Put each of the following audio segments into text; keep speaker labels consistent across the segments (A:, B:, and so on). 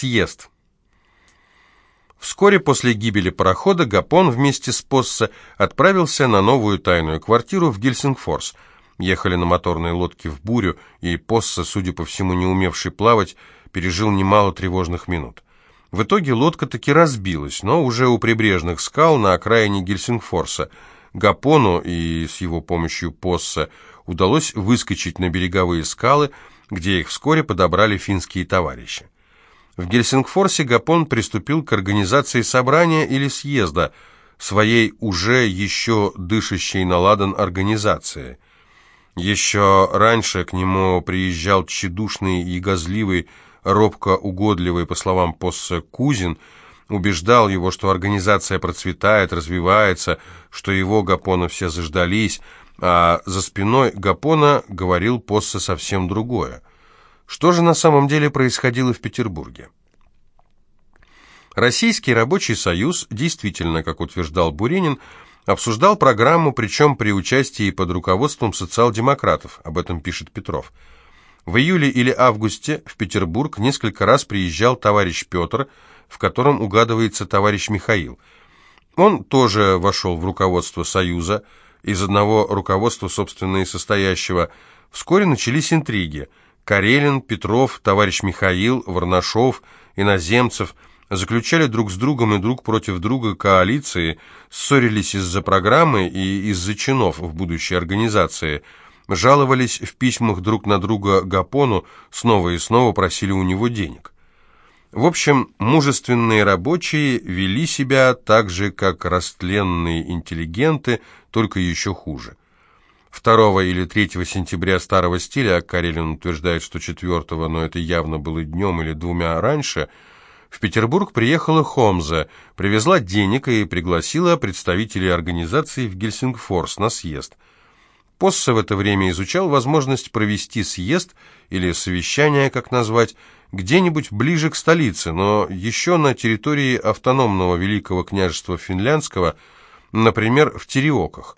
A: Съезд. Вскоре после гибели парохода Гапон вместе с Поссе отправился на новую тайную квартиру в Гельсингфорс. Ехали на моторной лодке в бурю, и Поссе, судя по всему не умевший плавать, пережил немало тревожных минут. В итоге лодка таки разбилась, но уже у прибрежных скал на окраине Гельсингфорса. Гапону и с его помощью Поссе удалось выскочить на береговые скалы, где их вскоре подобрали финские товарищи. В Гельсингфорсе Гапон приступил к организации собрания или съезда, своей уже еще дышащей на ладан организации. Еще раньше к нему приезжал тщедушный и газливый, робко угодливый, по словам Посса, Кузин, убеждал его, что организация процветает, развивается, что его Гапона все заждались, а за спиной Гапона говорил Посса совсем другое. Что же на самом деле происходило в Петербурге? Российский рабочий союз действительно, как утверждал Буренин, обсуждал программу, причем при участии и под руководством социал-демократов, об этом пишет Петров. В июле или августе в Петербург несколько раз приезжал товарищ Петр, в котором угадывается товарищ Михаил. Он тоже вошел в руководство Союза, из одного руководства, собственно, и состоящего. Вскоре начались интриги – Карелин, Петров, товарищ Михаил, Варнашов, Иноземцев заключали друг с другом и друг против друга коалиции, ссорились из-за программы и из-за чинов в будущей организации, жаловались в письмах друг на друга Гапону, снова и снова просили у него денег. В общем, мужественные рабочие вели себя так же, как растленные интеллигенты, только еще хуже. 2 или 3 сентября старого стиля, а Карелин утверждает, что 4 но это явно было днем или двумя раньше, в Петербург приехала Хомза, привезла денег и пригласила представителей организации в Гельсингфорс на съезд. Поссе в это время изучал возможность провести съезд или совещание, как назвать, где-нибудь ближе к столице, но еще на территории автономного Великого княжества Финляндского, например, в Тереоках.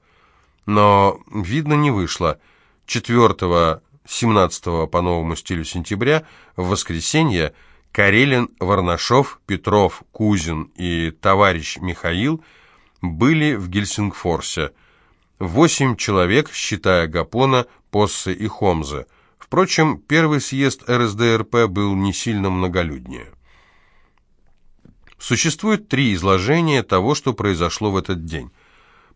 A: Но, видно, не вышло. 4-17 по новому стилю сентября, в воскресенье, Карелин, Варнашов, Петров, Кузин и товарищ Михаил были в Гельсингфорсе. Восемь человек, считая Гапона, Поссе и Хомзе. Впрочем, первый съезд РСДРП был не сильно многолюднее. Существует три изложения того, что произошло в этот день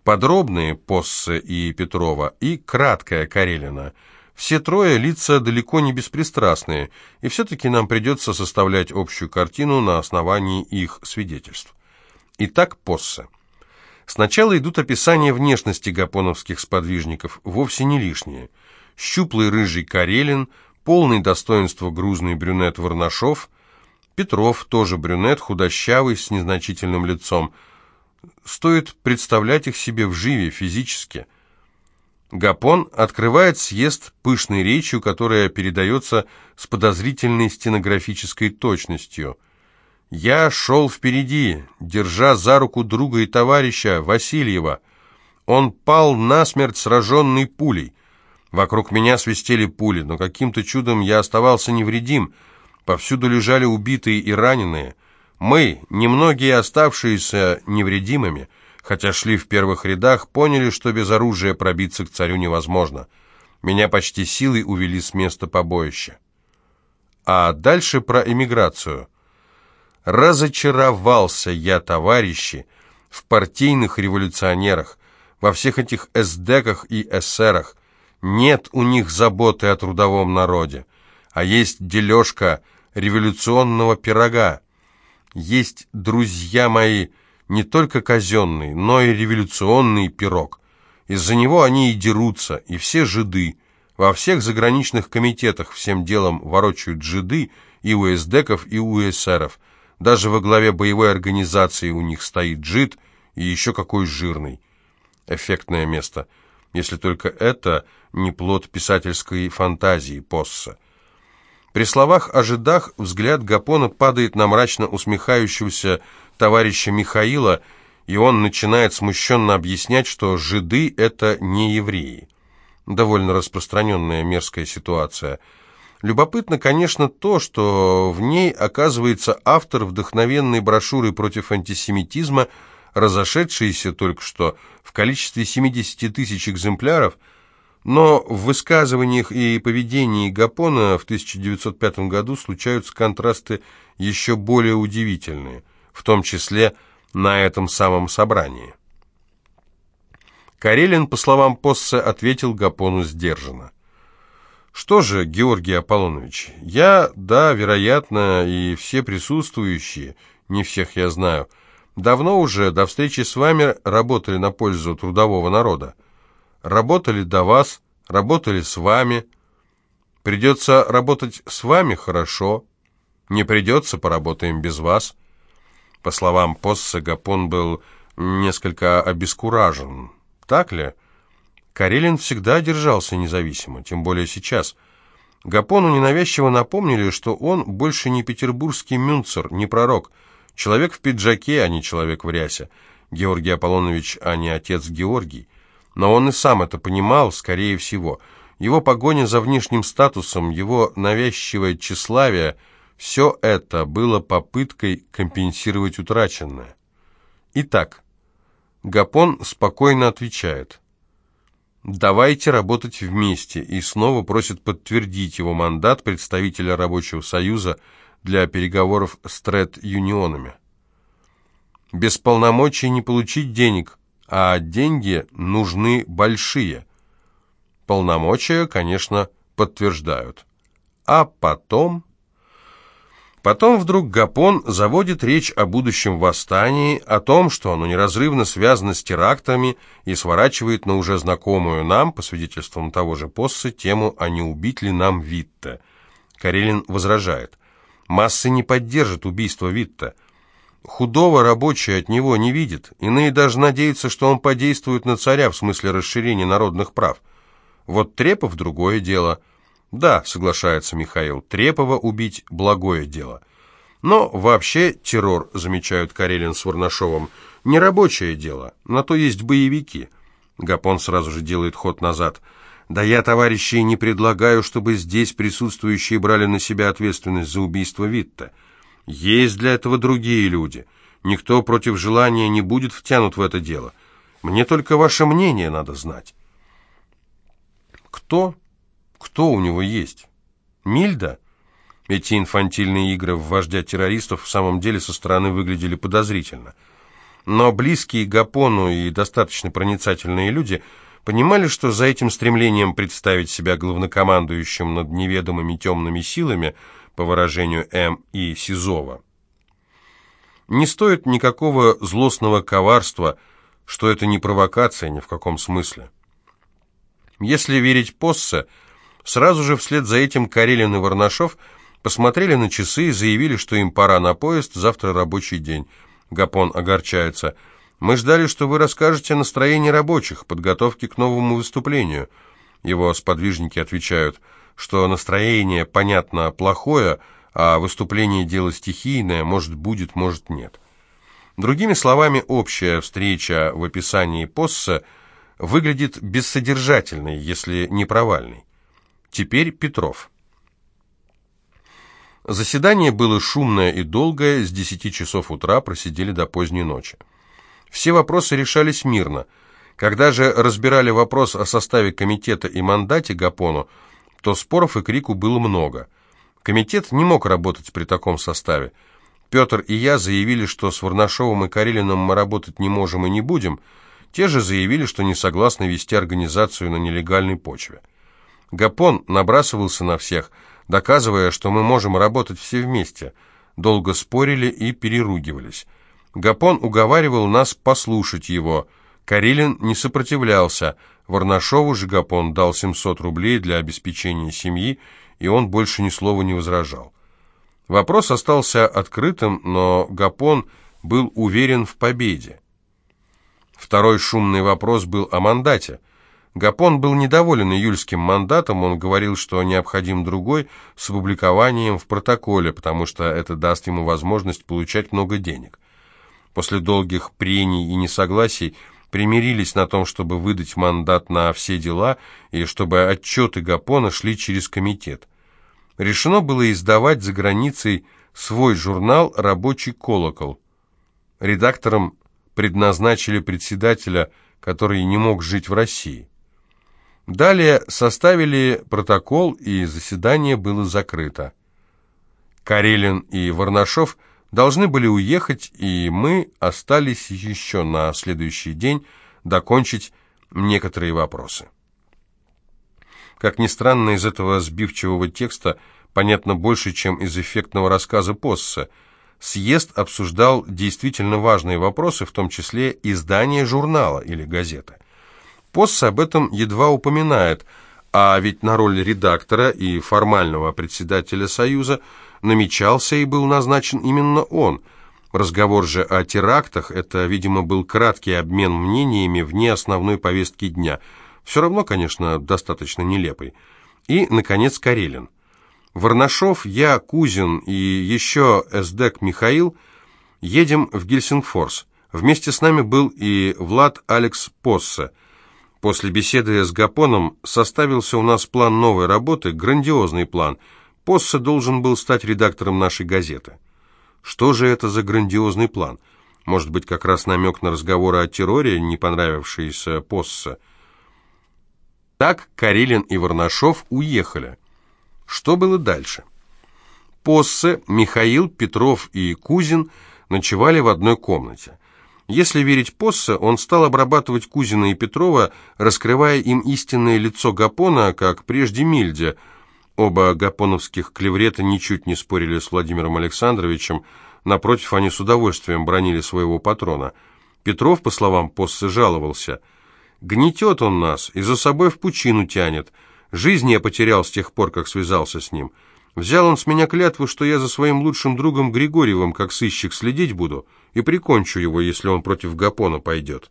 A: подробные Поссе и Петрова и краткая Карелина. Все трое лица далеко не беспристрастные, и все-таки нам придется составлять общую картину на основании их свидетельств. Итак, Поссе. Сначала идут описания внешности гапоновских сподвижников, вовсе не лишние. Щуплый рыжий Карелин, полный достоинства грузный брюнет Варнашов, Петров, тоже брюнет, худощавый, с незначительным лицом, стоит представлять их себе вживе, физически. Гапон открывает съезд пышной речью, которая передается с подозрительной стенографической точностью. «Я шел впереди, держа за руку друга и товарища Васильева. Он пал насмерть, сраженный пулей. Вокруг меня свистели пули, но каким-то чудом я оставался невредим. Повсюду лежали убитые и раненые». Мы, немногие оставшиеся невредимыми, хотя шли в первых рядах, поняли, что без оружия пробиться к царю невозможно. Меня почти силой увели с места побоища. А дальше про эмиграцию. Разочаровался я, товарищи, в партийных революционерах, во всех этих эсдеках и эсерах. Нет у них заботы о трудовом народе, а есть дележка революционного пирога, есть, друзья мои, не только казенный, но и революционный пирог. Из-за него они и дерутся, и все жиды. Во всех заграничных комитетах всем делом ворочают жиды и у эсдеков, и у эсеров. Даже во главе боевой организации у них стоит жид, и еще какой жирный. Эффектное место, если только это не плод писательской фантазии Посса. При словах о жидах взгляд Гапона падает на мрачно усмехающегося товарища Михаила, и он начинает смущенно объяснять, что жиды – это не евреи. Довольно распространенная мерзкая ситуация. Любопытно, конечно, то, что в ней оказывается автор вдохновенной брошюры против антисемитизма, разошедшейся только что в количестве 70 тысяч экземпляров, но в высказываниях и поведении Гапона в 1905 году случаются контрасты еще более удивительные, в том числе на этом самом собрании. Карелин, по словам Поссе, ответил Гапону сдержанно. Что же, Георгий Аполлонович, я, да, вероятно, и все присутствующие, не всех я знаю, давно уже до встречи с вами работали на пользу трудового народа. Работали до вас, работали с вами. Придется работать с вами хорошо, не придется, поработаем без вас. По словам Посса, Гапон был несколько обескуражен. Так ли? — Карелин всегда держался независимо, тем более сейчас. Гапону ненавязчиво напомнили, что он больше не петербургский мюнцер, не пророк. Человек в пиджаке, а не человек в рясе. Георгий Аполлонович, а не отец Георгий. Но он и сам это понимал, скорее всего. Его погоня за внешним статусом, его навязчивое тщеславие – все это было попыткой компенсировать утраченное. Итак, Гапон спокойно отвечает – «Давайте работать вместе» и снова просит подтвердить его мандат представителя Рабочего Союза для переговоров с тред-юнионами. Без полномочий не получить денег, а деньги нужны большие. Полномочия, конечно, подтверждают. А потом... Потом вдруг Гапон заводит речь о будущем восстании, о том, что оно неразрывно связано с терактами и сворачивает на уже знакомую нам, по свидетельствам того же Поссы, тему «А не убить ли нам Витта?». Карелин возражает. Массы не поддержат убийство Витта. Худого рабочие от него не видят, иные даже надеются, что он подействует на царя в смысле расширения народных прав. Вот Трепов – другое дело – да, соглашается Михаил, Трепова убить – благое дело. Но вообще террор, замечают Карелин с Варнашовым, не рабочее дело, на то есть боевики. Гапон сразу же делает ход назад. Да я, товарищи, не предлагаю, чтобы здесь присутствующие брали на себя ответственность за убийство Витта. Есть для этого другие люди. Никто против желания не будет втянут в это дело. Мне только ваше мнение надо знать. Кто? Кто у него есть? Мильда? Эти инфантильные игры в вождя террористов в самом деле со стороны выглядели подозрительно. Но близкие Гапону и достаточно проницательные люди понимали, что за этим стремлением представить себя главнокомандующим над неведомыми темными силами, по выражению М. и Сизова, не стоит никакого злостного коварства, что это не провокация ни в каком смысле. Если верить Поссе, Сразу же вслед за этим Карелин и Варнашов посмотрели на часы и заявили, что им пора на поезд, завтра рабочий день. Гапон огорчается. «Мы ждали, что вы расскажете о настроении рабочих, подготовке к новому выступлению». Его сподвижники отвечают, что настроение, понятно, плохое, а выступление дело стихийное, может будет, может нет. Другими словами, общая встреча в описании Посса выглядит бессодержательной, если не провальной. Теперь Петров. Заседание было шумное и долгое, с 10 часов утра просидели до поздней ночи. Все вопросы решались мирно. Когда же разбирали вопрос о составе комитета и мандате Гапону, то споров и крику было много. Комитет не мог работать при таком составе. Петр и я заявили, что с Варнашовым и Карелиным мы работать не можем и не будем. Те же заявили, что не согласны вести организацию на нелегальной почве. Гапон набрасывался на всех, доказывая, что мы можем работать все вместе. Долго спорили и переругивались. Гапон уговаривал нас послушать его. Карелин не сопротивлялся. Варнашову же Гапон дал 700 рублей для обеспечения семьи, и он больше ни слова не возражал. Вопрос остался открытым, но Гапон был уверен в победе. Второй шумный вопрос был о мандате – Гапон был недоволен июльским мандатом, он говорил, что необходим другой с опубликованием в протоколе, потому что это даст ему возможность получать много денег. После долгих прений и несогласий примирились на том, чтобы выдать мандат на все дела и чтобы отчеты Гапона шли через комитет. решено было издавать за границей свой журнал «Рабочий колокол». Редактором предназначили председателя, который не мог жить в России. Далее составили протокол, и заседание было закрыто. Карелин и Варнашов должны были уехать, и мы остались еще на следующий день докончить некоторые вопросы. Как ни странно, из этого сбивчивого текста понятно больше, чем из эффектного рассказа Посса. Съезд обсуждал действительно важные вопросы, в том числе издание журнала или газеты. Посса об этом едва упоминает, а ведь на роль редактора и формального председателя Союза намечался и был назначен именно он. Разговор же о терактах – это, видимо, был краткий обмен мнениями вне основной повестки дня – все равно, конечно, достаточно нелепый. И, наконец, Карелин. Варнашов, я, Кузин и еще эсдек Михаил едем в Гельсингфорс. Вместе с нами был и Влад Алекс Поссе. После беседы с Гапоном составился у нас план новой работы, грандиозный план. Поссе должен был стать редактором нашей газеты. Что же это за грандиозный план? Может быть, как раз намек на разговоры о терроре, не понравившийся Поссе? Так Карелин и Варнашов уехали. Что было дальше? Поссе, Михаил, Петров и Кузин ночевали в одной комнате. Если верить Поссе, он стал обрабатывать Кузина и Петрова, раскрывая им истинное лицо Гапона, как прежде Мильде. Оба гапоновских клеврета ничуть не спорили с Владимиром Александровичем, напротив, они с удовольствием бронили своего патрона. Петров, по словам Поссе, жаловался – Гнетет он нас и за собой в пучину тянет. Жизнь я потерял с тех пор, как связался с ним. Взял он с меня клятву, что я за своим лучшим другом Григорьевым, как сыщик, следить буду, и прикончу его, если он против Гапона пойдет.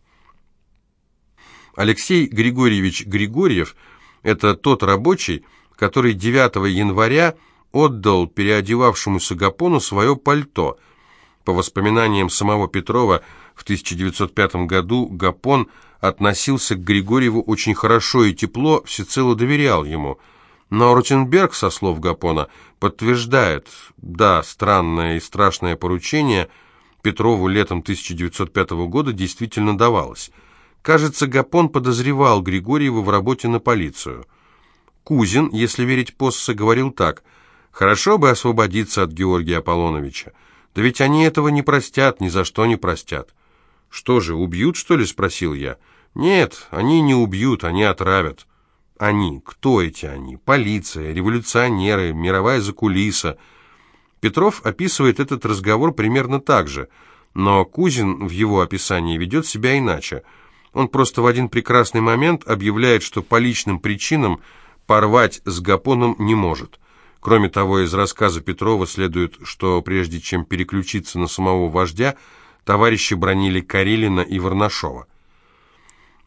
A: Алексей Григорьевич Григорьев – это тот рабочий, который 9 января отдал переодевавшемуся Гапону свое пальто. По воспоминаниям самого Петрова, в 1905 году Гапон – относился к Григорьеву очень хорошо и тепло, всецело доверял ему. Но Ротенберг, со слов Гапона, подтверждает, да, странное и страшное поручение Петрову летом 1905 года действительно давалось. Кажется, Гапон подозревал Григорьева в работе на полицию. Кузин, если верить Поссе, говорил так, «Хорошо бы освободиться от Георгия Аполлоновича. Да ведь они этого не простят, ни за что не простят». «Что же, убьют, что ли?» – спросил я. «Нет, они не убьют, они отравят». «Они? Кто эти они? Полиция, революционеры, мировая закулиса». Петров описывает этот разговор примерно так же, но Кузин в его описании ведет себя иначе. Он просто в один прекрасный момент объявляет, что по личным причинам порвать с Гапоном не может. Кроме того, из рассказа Петрова следует, что прежде чем переключиться на самого вождя, товарищи бронили Карелина и Варнашова.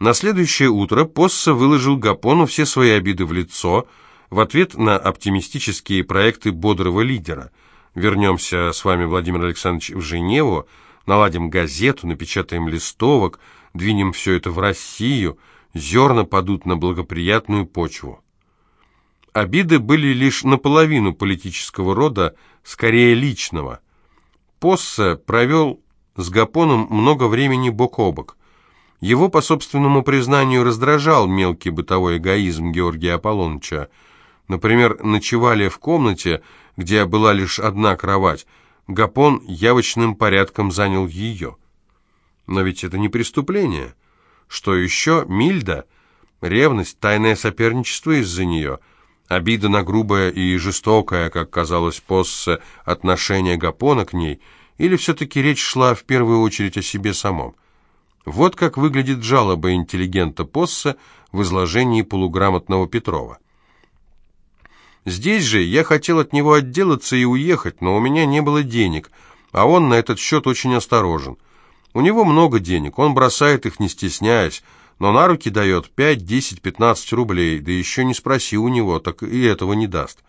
A: На следующее утро Посса выложил Гапону все свои обиды в лицо в ответ на оптимистические проекты бодрого лидера. Вернемся с вами, Владимир Александрович, в Женеву, наладим газету, напечатаем листовок, двинем все это в Россию, зерна падут на благоприятную почву. Обиды были лишь наполовину политического рода, скорее личного. Посса провел с Гапоном много времени бок о бок. Его, по собственному признанию, раздражал мелкий бытовой эгоизм Георгия Аполлоныча. Например, ночевали в комнате, где была лишь одна кровать. Гапон явочным порядком занял ее. Но ведь это не преступление. Что еще? Мильда? Ревность, тайное соперничество из-за нее. Обида на грубое и жестокое, как казалось Поссе, отношение Гапона к ней – или все-таки речь шла в первую очередь о себе самом? Вот как выглядит жалоба интеллигента Посса в изложении полуграмотного Петрова. Здесь же я хотел от него отделаться и уехать, но у меня не было денег, а он на этот счет очень осторожен. У него много денег, он бросает их, не стесняясь, но на руки дает 5, 10, 15 рублей, да еще не спроси у него, так и этого не даст.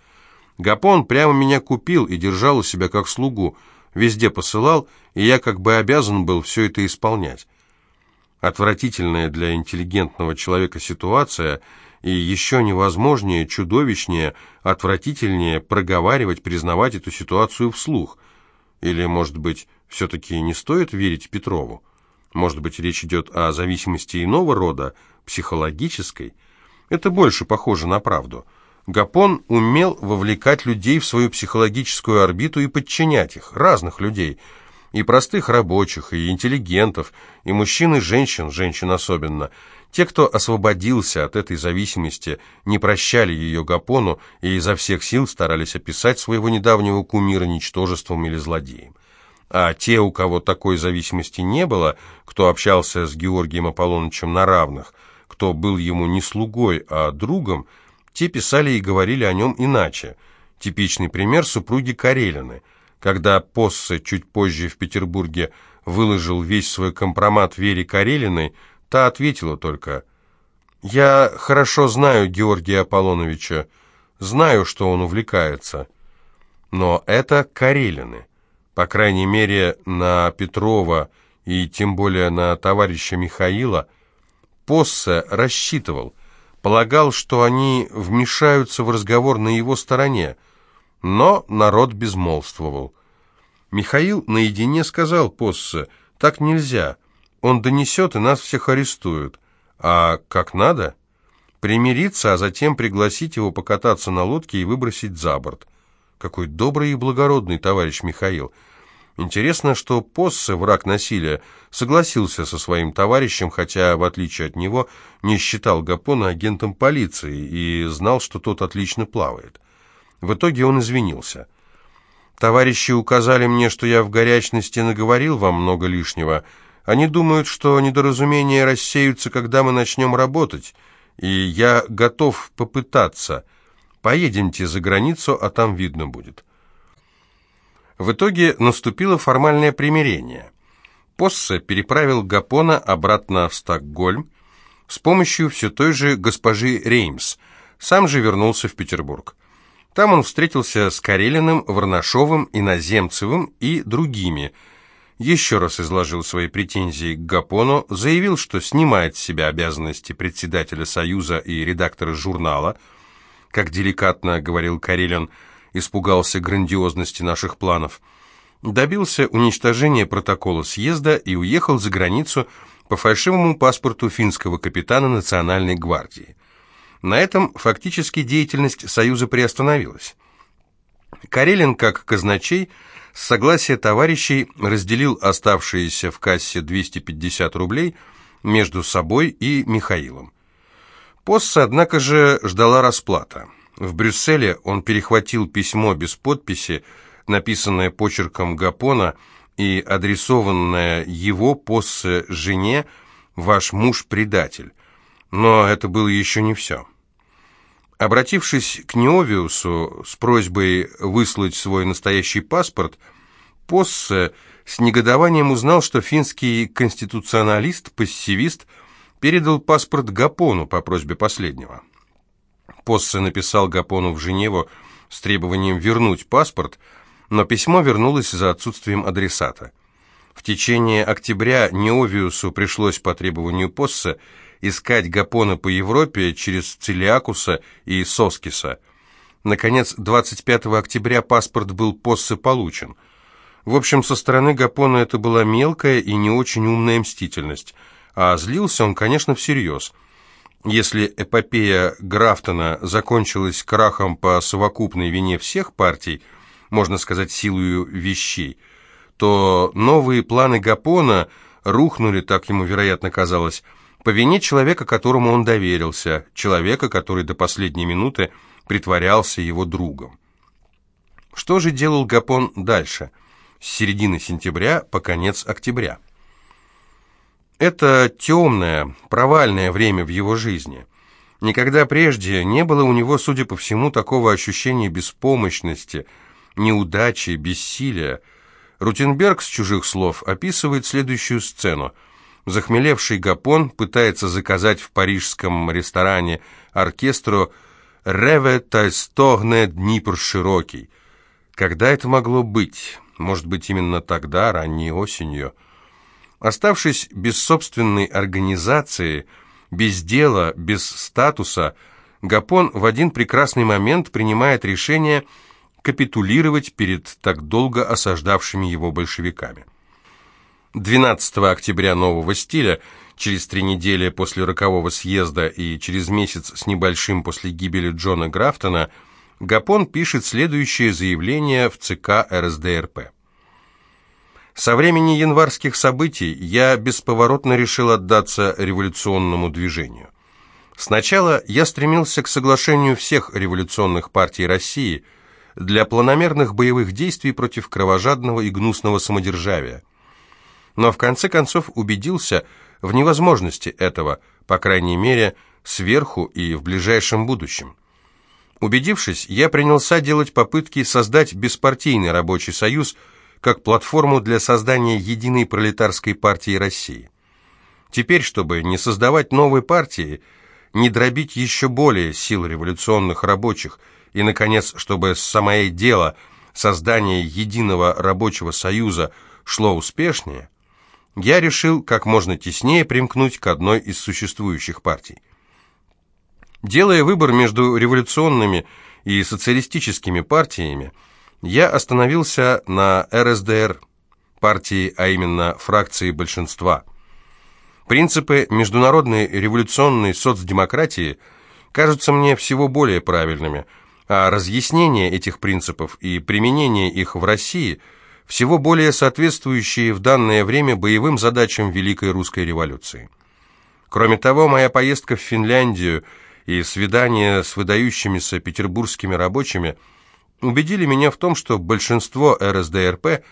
A: Гапон прямо меня купил и держал у себя как слугу, везде посылал, и я как бы обязан был все это исполнять. Отвратительная для интеллигентного человека ситуация, и еще невозможнее, чудовищнее, отвратительнее проговаривать, признавать эту ситуацию вслух. Или, может быть, все-таки не стоит верить Петрову? Может быть, речь идет о зависимости иного рода, психологической? Это больше похоже на правду. Гапон умел вовлекать людей в свою психологическую орбиту и подчинять их, разных людей – и простых рабочих, и интеллигентов, и мужчин и женщин, женщин особенно. Те, кто освободился от этой зависимости, не прощали ее Гапону и изо всех сил старались описать своего недавнего кумира ничтожеством или злодеем. А те, у кого такой зависимости не было, кто общался с Георгием Аполлоновичем на равных, кто был ему не слугой, а другом, те писали и говорили о нем иначе. Типичный пример супруги Карелины – когда Поссе чуть позже в Петербурге выложил весь свой компромат Вере Карелиной, та ответила только «Я хорошо знаю Георгия Аполлоновича, знаю, что он увлекается, но это Карелины, по крайней мере, на Петрова и тем более на товарища Михаила, Поссе рассчитывал, полагал, что они вмешаются в разговор на его стороне, но народ безмолвствовал. Михаил наедине сказал Поссе, «Так нельзя, он донесет и нас всех арестуют. А как надо? Примириться, а затем пригласить его покататься на лодке и выбросить за борт. Какой добрый и благородный товарищ Михаил!» Интересно, что Поссе, враг насилия, согласился со своим товарищем, хотя, в отличие от него, не считал Гапона агентом полиции и знал, что тот отлично плавает. В итоге он извинился. «Товарищи указали мне, что я в горячности наговорил вам много лишнего. Они думают, что недоразумения рассеются, когда мы начнем работать, и я готов попытаться. Поедемте за границу, а там видно будет». В итоге наступило формальное примирение. Поссе переправил Гапона обратно в Стокгольм с помощью все той же госпожи Реймс, сам же вернулся в Петербург. Там он встретился с Карелиным, Варнашовым, Иноземцевым и другими. Еще раз изложил свои претензии к Гапону, заявил, что снимает с себя обязанности председателя Союза и редактора журнала. Как деликатно говорил Карелин, испугался грандиозности наших планов. Добился уничтожения протокола съезда и уехал за границу по фальшивому паспорту финского капитана Национальной гвардии. На этом фактически деятельность Союза приостановилась. Карелин, как казначей, с согласия товарищей разделил оставшиеся в кассе 250 рублей между собой и Михаилом. Посса, однако же, ждала расплата. В Брюсселе он перехватил письмо без подписи, написанное почерком Гапона и адресованное его Поссе жене «Ваш муж предатель». Но это было еще не все. Обратившись к Неовиусу с просьбой выслать свой настоящий паспорт, Поссе с негодованием узнал, что финский конституционалист-пассивист передал паспорт Гапону по просьбе последнего. Поссе написал Гапону в Женеву с требованием вернуть паспорт, но письмо вернулось за отсутствием адресата. В течение октября Неовиусу пришлось по требованию Поссе искать Гапона по Европе через Целиакуса и Соскиса. Наконец, 25 октября паспорт был Поссе получен. В общем, со стороны Гапона это была мелкая и не очень умная мстительность, а злился он, конечно, всерьез. Если эпопея Графтона закончилась крахом по совокупной вине всех партий, можно сказать, силою вещей, то новые планы Гапона рухнули, так ему, вероятно, казалось, по вине человека, которому он доверился, человека, который до последней минуты притворялся его другом. Что же делал Гапон дальше, с середины сентября по конец октября? Это темное, провальное время в его жизни. Никогда прежде не было у него, судя по всему, такого ощущения беспомощности, неудачи, бессилия. Рутенберг с чужих слов описывает следующую сцену – Захмелевший Гапон пытается заказать в парижском ресторане оркестру «Реве Тайстогне Днипр Широкий». Когда это могло быть? Может быть, именно тогда, ранней осенью. Оставшись без собственной организации, без дела, без статуса, Гапон в один прекрасный момент принимает решение капитулировать перед так долго осаждавшими его большевиками. 12 октября нового стиля, через три недели после рокового съезда и через месяц с небольшим после гибели Джона Графтона, Гапон пишет следующее заявление в ЦК РСДРП. Со времени январских событий я бесповоротно решил отдаться революционному движению. Сначала я стремился к соглашению всех революционных партий России для планомерных боевых действий против кровожадного и гнусного самодержавия. Но в конце концов убедился в невозможности этого, по крайней мере, сверху и в ближайшем будущем. Убедившись, я принялся делать попытки создать беспартийный рабочий союз – как платформу для создания единой пролетарской партии России. Теперь, чтобы не создавать новой партии, не дробить еще более сил революционных рабочих и, наконец, чтобы самое дело создания единого рабочего союза шло успешнее, я решил как можно теснее примкнуть к одной из существующих партий. Делая выбор между революционными и социалистическими партиями, я остановился на РСДР, партии, а именно фракции большинства. Принципы международной революционной соцдемократии кажутся мне всего более правильными, а разъяснение этих принципов и применение их в России всего более соответствующие в данное время боевым задачам Великой Русской революции. Кроме того, моя поездка в Финляндию и свидание с выдающимися петербургскими рабочими – убедили меня в том, что большинство РСДРП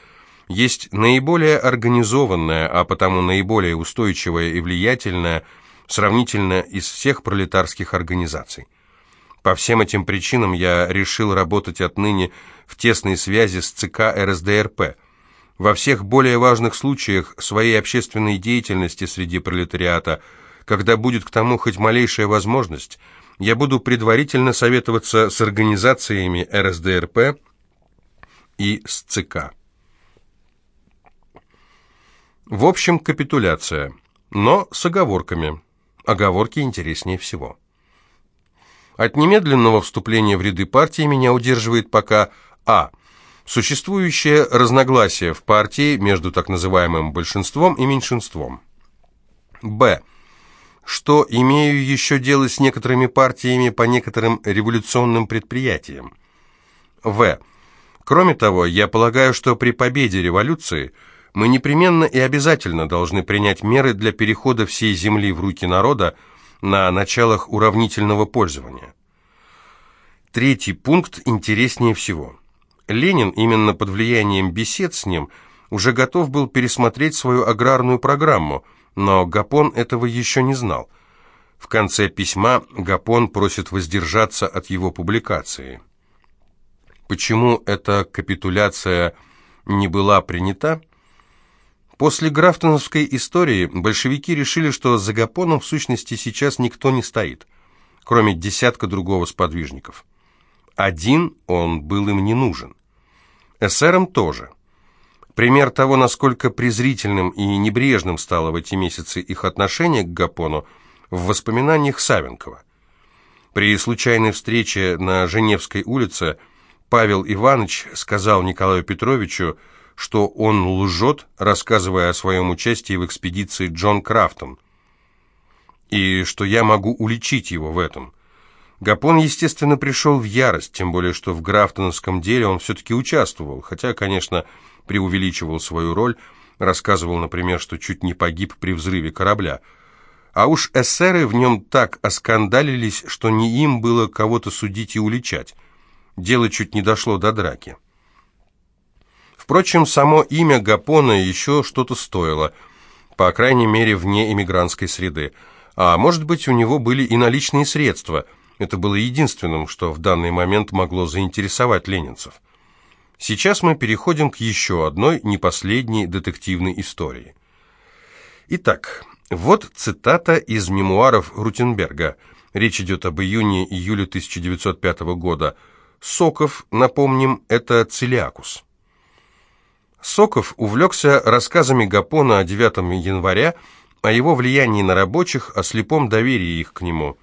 A: есть наиболее организованная, а потому наиболее устойчивая и влиятельная сравнительно из всех пролетарских организаций. По всем этим причинам я решил работать отныне в тесной связи с ЦК РСДРП. Во всех более важных случаях своей общественной деятельности среди пролетариата, когда будет к тому хоть малейшая возможность – я буду предварительно советоваться с организациями РСДРП и с ЦК. В общем, капитуляция, но с оговорками. Оговорки интереснее всего. От немедленного вступления в ряды партии меня удерживает пока А. Существующее разногласие в партии между так называемым большинством и меньшинством. Б что имею еще дело с некоторыми партиями по некоторым революционным предприятиям. В. Кроме того, я полагаю, что при победе революции мы непременно и обязательно должны принять меры для перехода всей земли в руки народа на началах уравнительного пользования. Третий пункт интереснее всего. Ленин именно под влиянием бесед с ним уже готов был пересмотреть свою аграрную программу – но Гапон этого еще не знал. В конце письма Гапон просит воздержаться от его публикации. Почему эта капитуляция не была принята? После Графтоновской истории большевики решили, что за Гапоном в сущности сейчас никто не стоит, кроме десятка другого сподвижников. Один он был им не нужен. Эсерам тоже. Пример того, насколько презрительным и небрежным стало в эти месяцы их отношение к Гапону, в воспоминаниях Савенкова. При случайной встрече на Женевской улице Павел Иванович сказал Николаю Петровичу, что он лжет, рассказывая о своем участии в экспедиции Джон Крафтон, и что я могу уличить его в этом. Гапон, естественно, пришел в ярость, тем более, что в графтоновском деле он все-таки участвовал, хотя, конечно, преувеличивал свою роль, рассказывал, например, что чуть не погиб при взрыве корабля. А уж эсеры в нем так оскандалились, что не им было кого-то судить и уличать. Дело чуть не дошло до драки. Впрочем, само имя Гапона еще что-то стоило, по крайней мере, вне эмигрантской среды. А может быть, у него были и наличные средства. Это было единственным, что в данный момент могло заинтересовать ленинцев. Сейчас мы переходим к еще одной, не последней детективной истории. Итак, вот цитата из мемуаров Рутенберга. Речь идет об июне-июле 1905 года. Соков, напомним, это Целиакус. Соков увлекся рассказами Гапона о 9 января, о его влиянии на рабочих, о слепом доверии их к нему.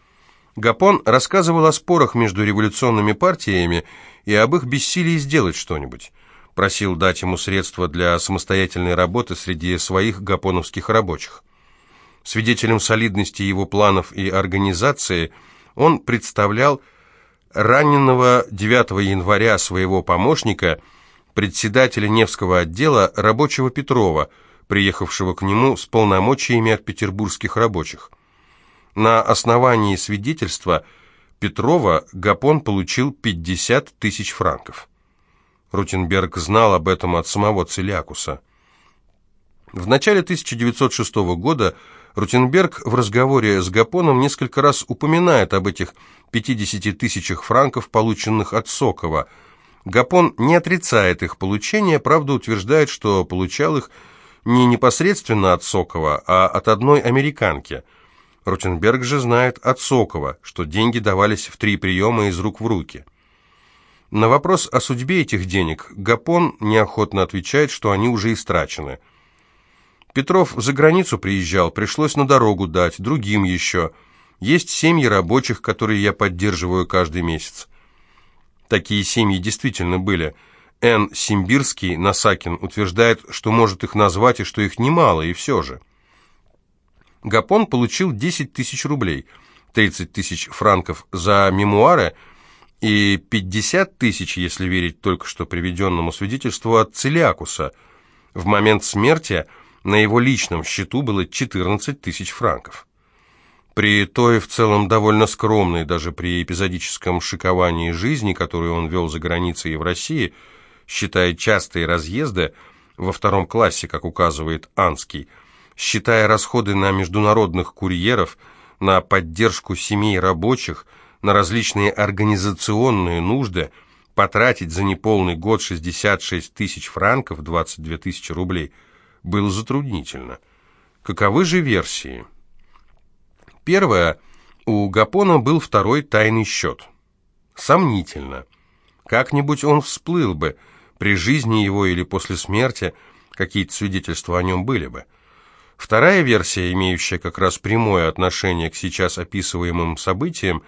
A: Гапон рассказывал о спорах между революционными партиями и об их бессилии сделать что-нибудь. Просил дать ему средства для самостоятельной работы среди своих гапоновских рабочих. Свидетелем солидности его планов и организации он представлял раненого 9 января своего помощника, председателя Невского отдела рабочего Петрова, приехавшего к нему с полномочиями от петербургских рабочих. На основании свидетельства Петрова Гапон получил 50 тысяч франков. Рутенберг знал об этом от самого Целиакуса. В начале 1906 года Рутенберг в разговоре с Гапоном несколько раз упоминает об этих 50 тысячах франков, полученных от Сокова. Гапон не отрицает их получения, правда утверждает, что получал их не непосредственно от Сокова, а от одной американки. Рутенберг же знает от Сокова, что деньги давались в три приема из рук в руки. На вопрос о судьбе этих денег Гапон неохотно отвечает, что они уже истрачены – Петров за границу приезжал, пришлось на дорогу дать, другим еще. Есть семьи рабочих, которые я поддерживаю каждый месяц. Такие семьи действительно были. Н. Симбирский, Насакин, утверждает, что может их назвать и что их немало, и все же. Гапон получил 10 тысяч рублей, 30 тысяч франков за мемуары и 50 тысяч, если верить только что приведенному свидетельству от Целиакуса. В момент смерти – на его личном счету было 14 тысяч франков. При той в целом довольно скромной, даже при эпизодическом шиковании жизни, которую он вел за границей и в России, считая частые разъезды во втором классе, как указывает Анский, считая расходы на международных курьеров, на поддержку семей рабочих, на различные организационные нужды, потратить за неполный год 66 тысяч франков, 22 тысячи рублей – было затруднительно. Каковы же версии? Первая. У Гапона был второй тайный счет. Сомнительно. Как-нибудь он всплыл бы, при жизни его или после смерти, какие-то свидетельства о нем были бы. Вторая версия, имеющая как раз прямое отношение к сейчас описываемым событиям,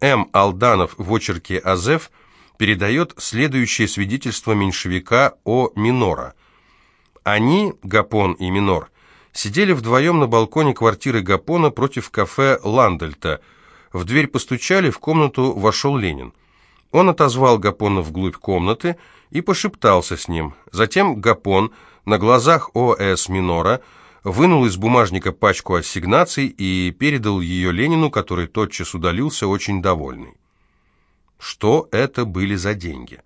A: М. Алданов в очерке «Азеф» передает следующее свидетельство меньшевика О. Минора – они, Гапон и Минор, сидели вдвоем на балконе квартиры Гапона против кафе «Ландельта». В дверь постучали, в комнату вошел Ленин. Он отозвал Гапона вглубь комнаты и пошептался с ним. Затем Гапон на глазах О.С. Минора вынул из бумажника пачку ассигнаций и передал ее Ленину, который тотчас удалился, очень довольный. Что это были за деньги?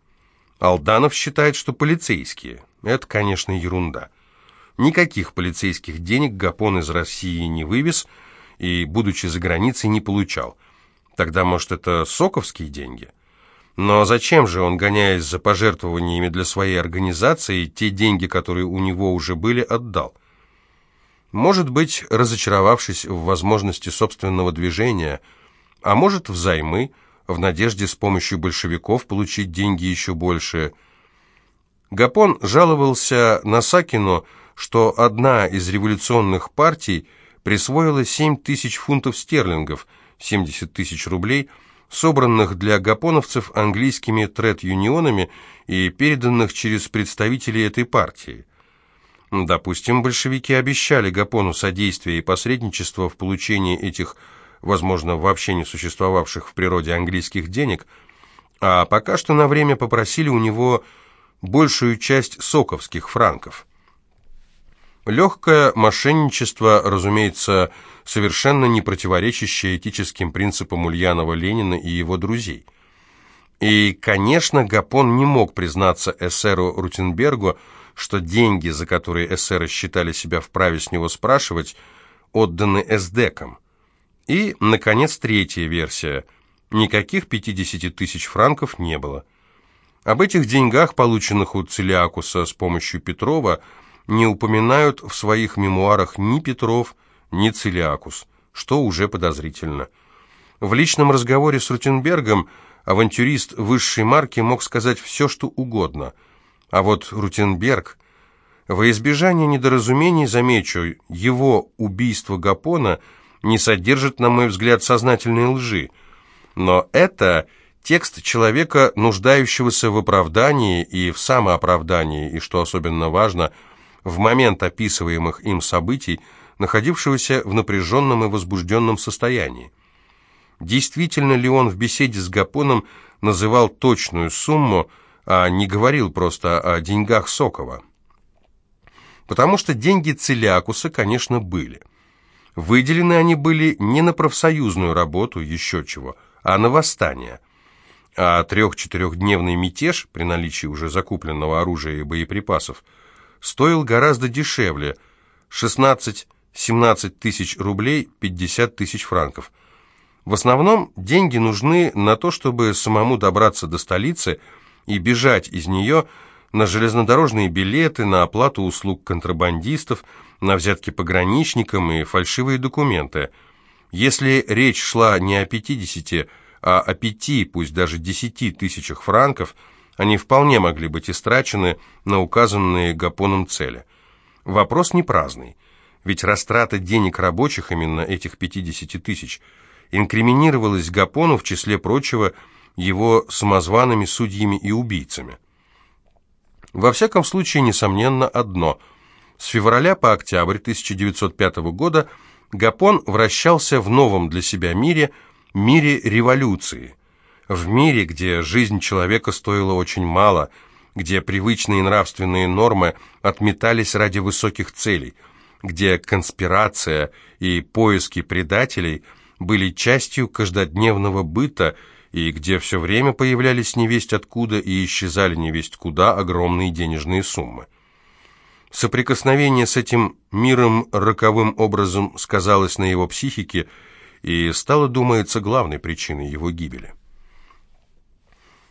A: Алданов считает, что полицейские. Это, конечно, ерунда. Никаких полицейских денег Гапон из России не вывез и, будучи за границей, не получал. Тогда, может, это соковские деньги? Но зачем же он, гоняясь за пожертвованиями для своей организации, те деньги, которые у него уже были, отдал? Может быть, разочаровавшись в возможности собственного движения, а может, взаймы, в надежде с помощью большевиков получить деньги еще больше – Гапон жаловался на Сакину, что одна из революционных партий присвоила 7 тысяч фунтов стерлингов, 70 тысяч рублей, собранных для гапоновцев английскими тред-юнионами и переданных через представителей этой партии. Допустим, большевики обещали Гапону содействие и посредничество в получении этих, возможно, вообще не существовавших в природе английских денег, а пока что на время попросили у него большую часть соковских франков. Легкое мошенничество, разумеется, совершенно не противоречащее этическим принципам Ульянова Ленина и его друзей. И, конечно, Гапон не мог признаться эсеру Рутенбергу, что деньги, за которые эсеры считали себя вправе с него спрашивать, отданы эсдекам. И, наконец, третья версия. Никаких 50 тысяч франков не было. Об этих деньгах, полученных у Целиакуса с помощью Петрова, не упоминают в своих мемуарах ни Петров, ни Целиакус, что уже подозрительно. В личном разговоре с Рутенбергом авантюрист высшей марки мог сказать все, что угодно. А вот Рутенберг Во избежание недоразумений замечу, его убийство Гапона не содержит, на мой взгляд, сознательной лжи. Но это текст человека, нуждающегося в оправдании и в самооправдании, и, что особенно важно, в момент описываемых им событий, находившегося в напряженном и возбужденном состоянии. Действительно ли он в беседе с Гапоном называл точную сумму, а не говорил просто о деньгах Сокова? Потому что деньги Целиакуса, конечно, были. Выделены они были не на профсоюзную работу, еще чего, а на восстание. А трех-четырехдневный мятеж, при наличии уже закупленного оружия и боеприпасов, стоил гораздо дешевле – 16-17 тысяч рублей, 50 тысяч франков. В основном деньги нужны на то, чтобы самому добраться до столицы и бежать из нее – на железнодорожные билеты, на оплату услуг контрабандистов, на взятки пограничникам и фальшивые документы. Если речь шла не о 50, а о 5, пусть даже 10 тысячах франков, они вполне могли быть истрачены на указанные Гапоном цели. Вопрос не праздный, ведь растрата денег рабочих, именно этих 50 тысяч, инкриминировалась Гапону, в числе прочего, его самозваными судьями и убийцами. Во всяком случае, несомненно, одно. С февраля по октябрь 1905 года Гапон вращался в новом для себя мире, мире революции. В мире, где жизнь человека стоила очень мало, где привычные нравственные нормы отметались ради высоких целей, где конспирация и поиски предателей были частью каждодневного быта и где все время появлялись невесть откуда и исчезали невесть куда огромные денежные суммы. Соприкосновение с этим миром роковым образом сказалось на его психике и стало, думается, главной причиной его гибели.